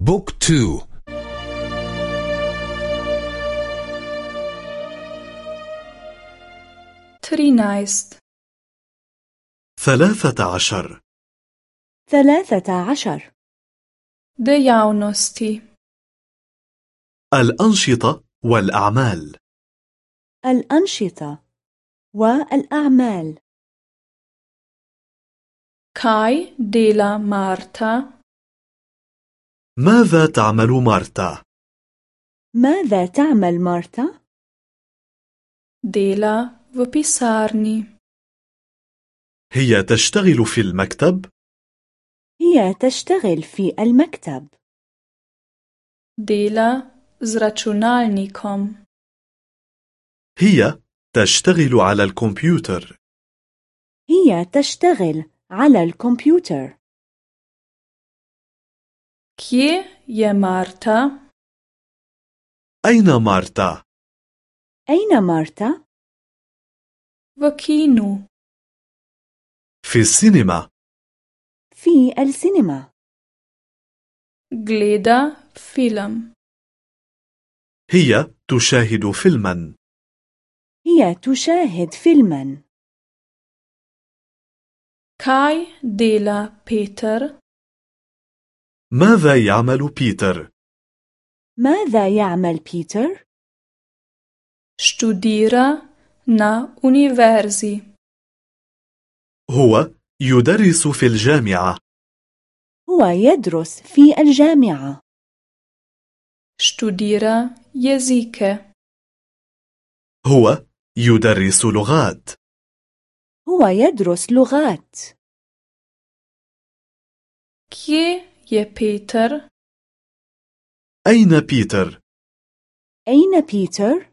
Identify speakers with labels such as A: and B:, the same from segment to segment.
A: book two.
B: trinajst.
C: ثلاثة عشر.
D: ثلاثة عشر.
B: dejavnosti
C: الأنشطة والأعمال.
D: الأنشطة والأعمال.
B: كاي ديلا مارتا.
C: ماذا تعمل مارتا؟
D: ماذا تعمل مارتا؟
B: ديلا в pisarni
C: هي تشتغل في المكتب؟
D: هي تشتغل في المكتب.
B: ديلا računalnikom
C: هي تشتغل على الكمبيوتر
D: هي تشتغل على الكمبيوتر.
B: Kje je Marta?
C: أين مارتا؟
D: أين مارتا؟
B: V kinu.
C: في السينما
D: في السينما.
B: Gleda film.
C: هي تشاهد فيلما
D: هي تشاهد فيلما.
B: Kaj dela Peter?
C: ماذا يعمل بيتر؟
D: ماذا يعمل بيتر؟
B: Študira na univerzi.
C: هو يدرس في الجامعة
D: هو يدرس في الجامعة.
B: Študira jezike.
C: هو يدرس لغات
D: هو يدرس لغات.
B: Kje je Peter?
C: أين بيتر؟
D: أين بيتر؟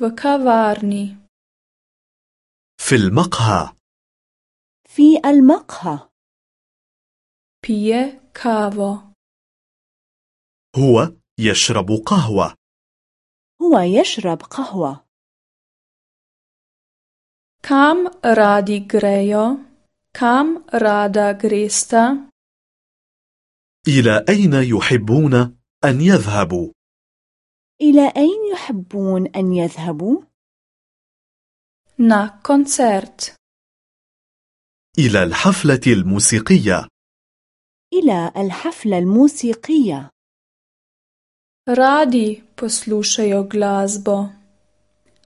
B: V kavarni.
C: في المقهى
D: في المقهى.
B: Pije kavo.
C: هو يشرب قهوة
D: هو يشرب قهوة.
B: Kam radi grejo? Kam rada gresta?
C: إلى أين يحبون أن يذهبوا؟
D: إلى أين يحبون أن يذهبوا؟
B: Na koncert.
C: إلى الحفلة الموسيقية
D: إلى الحفلة الموسيقية.
B: Radi poslušajo glasbo.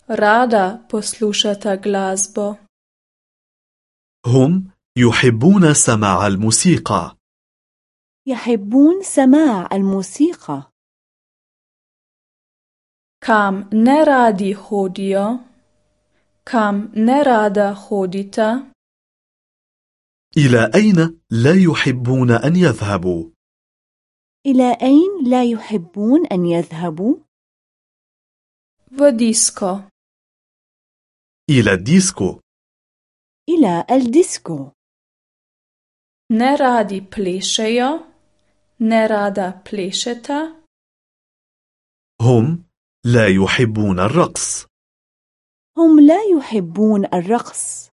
B: Rada poslušata glasbo.
C: هم يحبون سماع الموسيقى
D: يحبون سماع الموسيقى.
B: Kam ne radi hodijo? Kam ne rada hodita?
C: إلى أين لا يحبون أن يذهبوا؟
D: إلى أين لا يحبون أن يذهبوا؟
B: Disko.
C: إلى الديسكو
D: إلى الديسكو.
B: Radi plešejo. Ne rada plešeta.
C: هم لا يحبون الرقص
D: هم لا يحبون الرقص.